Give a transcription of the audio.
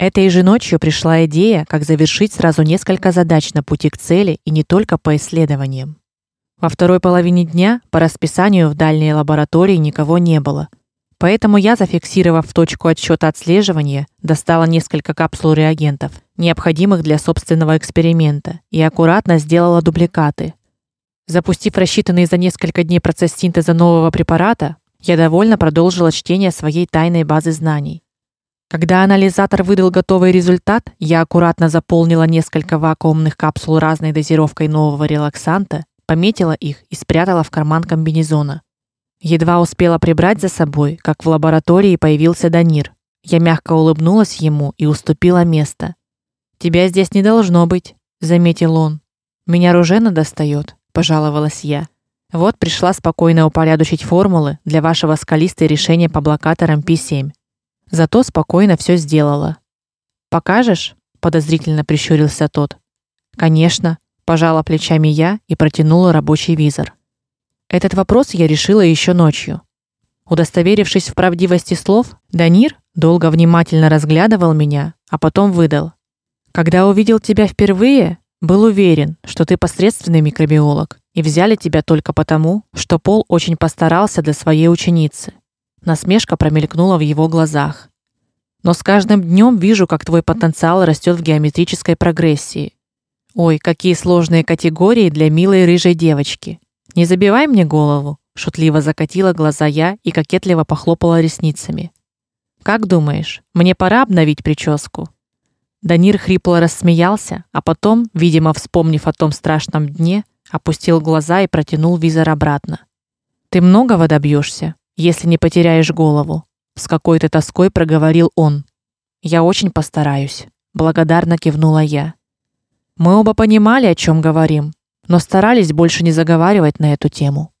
Этой же ночью пришла идея, как завершить сразу несколько задач на пути к цели и не только по исследованиям. Во второй половине дня по расписанию в дальней лаборатории никого не было. Поэтому я, зафиксировав точку отсчета отслеживания, достала несколько капсул реагентов, необходимых для собственного эксперимента, и аккуратно сделала дубликаты. Запустив рассчитанный за несколько дней процесс синтеза нового препарата, я довольно продолжила чтение своей тайной базы знаний. Когда анализатор выдал готовый результат, я аккуратно заполнила несколько вакуумных капсул разной дозировкой нового релаксанта, пометила их и спрятала в карман комбинезона. Едва успела прибрать за собой, как в лаборатории появился Данир. Я мягко улыбнулась ему и уступила место. Тебя здесь не должно быть, заметил он. Меня Ружена достает, пожаловалась я. Вот пришла спокойно упорядочить формулы для вашего скалистой решения по блокаторам P7. Зато спокойно все сделала. Покажешь? подозрительно прищурился тот. Конечно, пожала плечами я и протянула рабочий визор. Этот вопрос я решила еще ночью. Удостоверившись в правдивости слов, Данир долго внимательно разглядывал меня, а потом выдал: "Когда увидел тебя впервые, был уверен, что ты посредственный микробиолог, и взяли тебя только потому, что Пол очень постарался для своей ученицы. Насмешка промелькнула в его глазах. Но с каждым днем вижу, как твой потенциал растет в геометрической прогрессии. Ой, какие сложные категории для милой рыжей девочки. Не забивай мне голову, шутливо закатила глаза я и кокетливо похлопала ресницами. Как думаешь, мне пора обновить прическу? Данир хрипло рассмеялся, а потом, видимо, вспомнив о том страшном дне, опустил глаза и протянул визор обратно. Ты многого добьешься, если не потеряешь голову, с какой-то тоской проговорил он. Я очень постараюсь, благодарно кивнула я. Мы оба понимали, о чем говорим, но старались больше не заговаривать на эту тему.